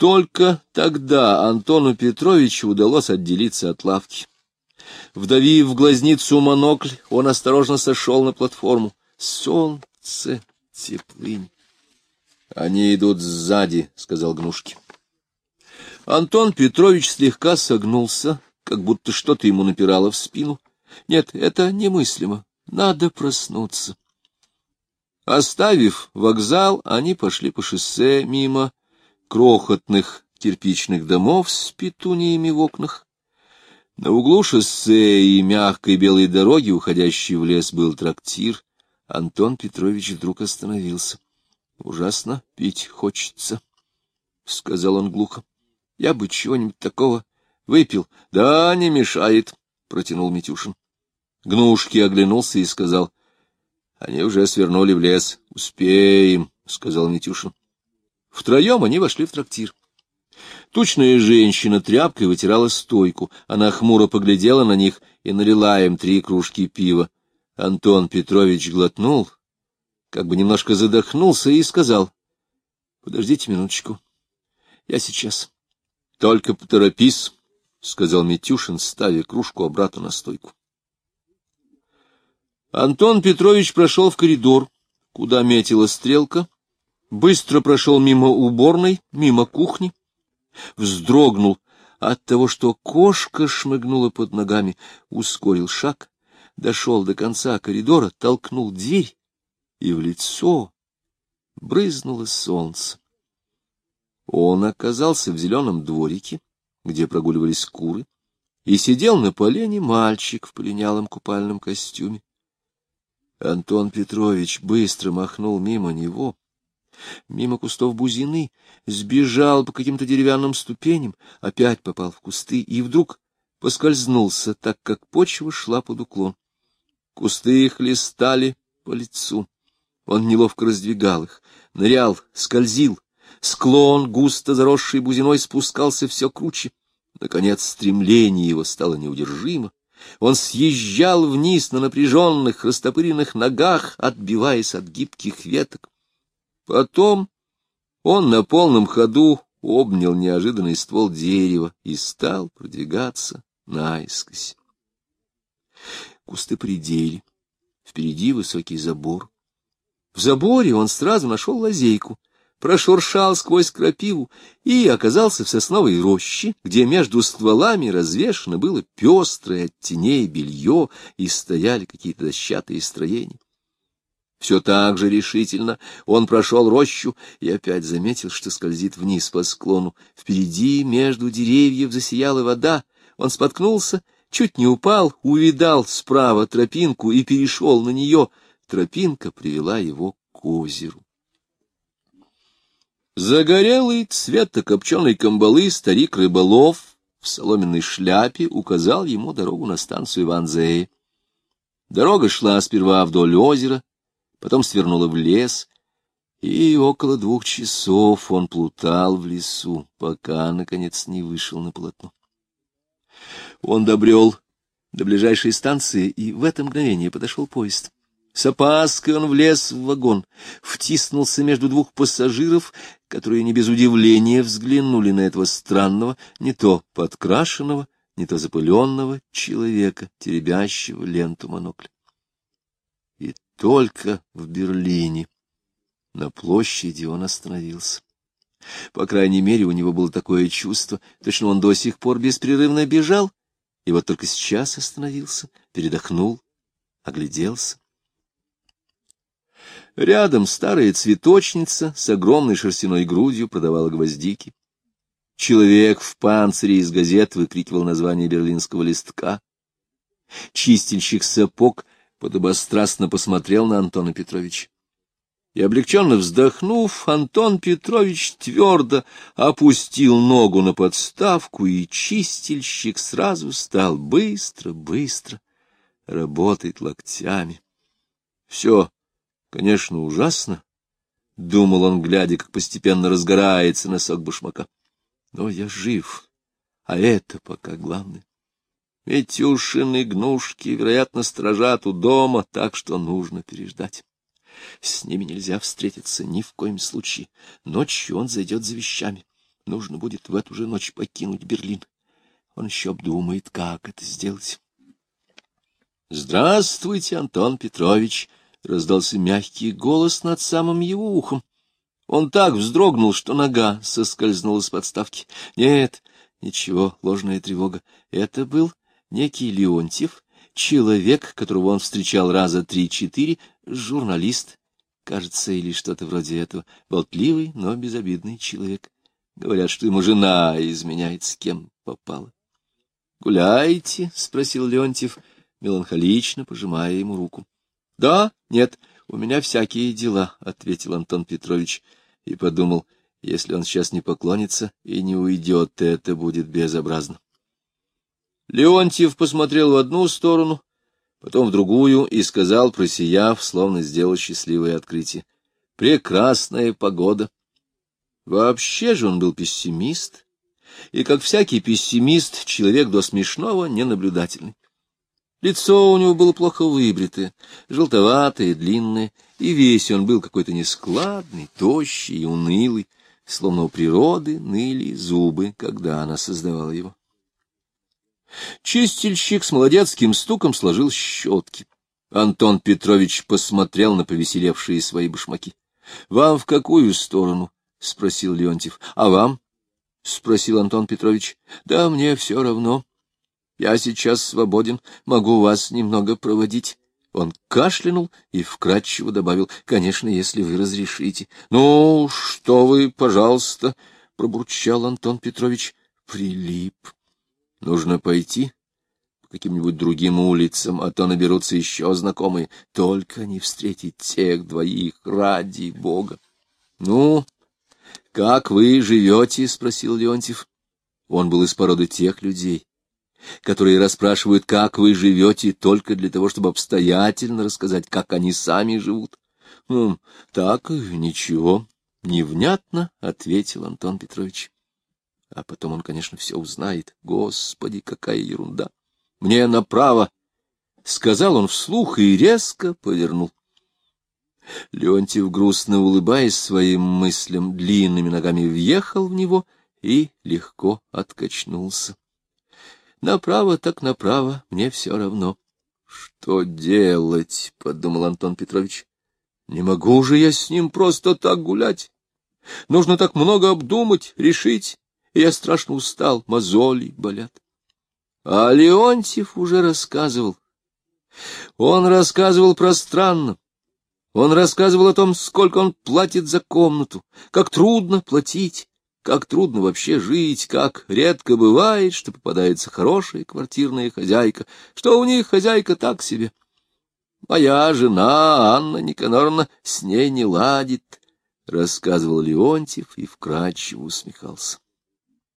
Только тогда Антону Петровичу удалось отделиться от лавки. Вдавив в глазницу монокль, он осторожно сошел на платформу. Солнце, теплынь. — Они идут сзади, — сказал Гнушки. Антон Петрович слегка согнулся, как будто что-то ему напирало в спину. Нет, это немыслимо. Надо проснуться. Оставив вокзал, они пошли по шоссе мимо крохотных кирпичных домов с петуниями в окнах. На углу шоссе и мягкой белой дороги, уходящей в лес, был трактир. Антон Петрович вдруг остановился. — Ужасно пить хочется, — сказал он глухо. — Я бы чего-нибудь такого выпил. — Да, не мешает, — протянул Митюшин. Гнушки оглянулся и сказал. — Они уже свернули в лес. — Успеем, — сказал Митюшин. Втроем они вошли в трактир. Тучная женщина тряпкой вытирала стойку. Она хмуро поглядела на них и налила им три кружки пива. Антон Петрович глотнул, как бы немножко задохнулся и сказал. — Подождите минуточку. Я сейчас. — Только поторопись, — сказал Митюшин, ставя кружку обратно на стойку. Антон Петрович прошел в коридор, куда метила стрелка, быстро прошел мимо уборной, мимо кухни, вздрогнул от того, что кошка шмыгнула под ногами, ускорил шаг, дошел до конца коридора, толкнул дверь, и в лицо брызнуло солнце. Он оказался в зеленом дворике, где прогуливались куры, и сидел на полене мальчик в полинялом купальном костюме. Антон Петрович быстро махнул мимо него, мимо кустов бузины, сбежал по каким-то деревянным ступеням, опять попал в кусты и вдруг поскользнулся, так как почва шла под уклон. Кусты хлестали по лицу. Он неловко раздвигал их, нырял, скользил. Склон, густо заросший бузиной, спускался все круче. Наконец стремление его стало неудержимо. Он съезжал вниз на напряженных, растопыренных ногах, отбиваясь от гибких веток. Потом он на полном ходу обнял неожиданный ствол дерева и стал продвигаться наискось. Кусты предели, впереди высокий забор. В заборе он сразу нашел лазейку, прошуршал сквозь крапиву и оказался в сосновой роще, где между стволами развешено было пестрое от теней белье и стояли какие-то дощатые строения. Все так же решительно он прошел рощу и опять заметил, что скользит вниз по склону. Впереди между деревьев засияла вода. Он споткнулся, чуть не упал, увидал справа тропинку и перешел на нее. Тропинка привела его к озеру. Загорелый цвета копченой камбалы старик рыболов в соломенной шляпе указал ему дорогу на станцию Ванзея. Дорога шла сперва вдоль озера, потом свернула в лес, и около двух часов он плутал в лесу, пока, наконец, не вышел на полотно. Он добрел до ближайшей станции, и в это мгновение подошел поезд. С опаской он влез в вагон, втиснулся между двух пассажиров, которые не без удивления взглянули на этого странного, не то подкрашенного, не то запыленного человека, теребящего ленту монокля. И только в Берлине. На площади он остановился. По крайней мере, у него было такое чувство, точно он до сих пор беспрерывно бежал, и вот только сейчас остановился, передохнул, огляделся. Рядом старая цветочница с огромной шерстяной грудью продавала гвоздики. Человек в панцире из газет выкрикивал название берлинского листка. Чистильщик сапог подобострастно посмотрел на Антона Петровича. И, облегченно вздохнув, Антон Петрович твердо опустил ногу на подставку, и чистильщик сразу стал быстро, быстро работать локтями. Все, конечно, ужасно, — думал он, глядя, как постепенно разгорается носок башмака. Но я жив, а это пока главное. Митюшины гнушки, вероятно, сторожат у дома, так что нужно переждать. С ними нельзя встретиться ни в коем случае. Ночью он зайдет за вещами. нужно будет в эту же ночь покинуть Берлин. Он еще обдумает, как это сделать. — Здравствуйте, Антон Петрович! — раздался мягкий голос над самым его ухом. Он так вздрогнул, что нога соскользнула с подставки. Нет, ничего, ложная тревога. Это был некий Леонтьев, человек, которого он встречал раза три-четыре, журналист, кажется, или что-то вроде этого, болтливый, но безобидный человек. Говорят, что ему жена изменяет с кем попала. — Гуляете? — спросил Леонтьев, меланхолично пожимая ему руку. — Да, нет, у меня всякие дела, — ответил Антон Петрович и подумал, если он сейчас не поклонится и не уйдет, это будет безобразно. Леонтьев посмотрел в одну сторону, потом в другую и сказал, просияв, словно сделал счастливое открытие. Прекрасная погода. Вообще же он был пессимист, и, как всякий пессимист, человек до смешного ненаблюдательный. Лицо у него было плохо выбритое, желтоватое, длинное, и весь он был какой-то нескладный, тощий и унылый, словно у природы ныли зубы, когда она создавала его. Чистильщик с молодецким стуком сложил щетки. Антон Петрович посмотрел на повеселевшие свои башмаки. — Вам в какую сторону? — спросил Леонтьев. — А вам? — спросил Антон Петрович. — Да мне все равно. Я сейчас свободен, могу вас немного проводить. Он кашлянул и вкратчиво добавил, — конечно, если вы разрешите. — Ну, что вы, пожалуйста, — пробурчал Антон Петрович. Прилип. Нужно пойти по каким-нибудь другим улицам, а то наберутся еще знакомые. Только не встретить тех двоих ради бога. — Ну, как вы живете? — спросил Леонтьев. Он был из породы тех людей, которые расспрашивают, как вы живете, только для того, чтобы обстоятельно рассказать, как они сами живут. — Ну, так, ничего, невнятно, — ответил Антон Петрович. А потом он, конечно, все узнает. Господи, какая ерунда! Мне направо! — сказал он вслух и резко повернул. Леонтьев, грустно улыбаясь своим мыслям, длинными ногами въехал в него и легко откачнулся. Направо так направо, мне все равно. — Что делать? — подумал Антон Петрович. — Не могу же я с ним просто так гулять. Нужно так много обдумать, решить, я страшно устал, мозоли болят. А Леонтьев уже рассказывал. Он рассказывал пространно. Он рассказывал о том, сколько он платит за комнату, как трудно платить, как трудно вообще жить, как редко бывает, что попадается хорошая квартирная хозяйка, что у них хозяйка так себе. Моя жена, Анна Никаноровна, с ней не ладит, — рассказывал Леонтьев и вкрадчиво усмехался.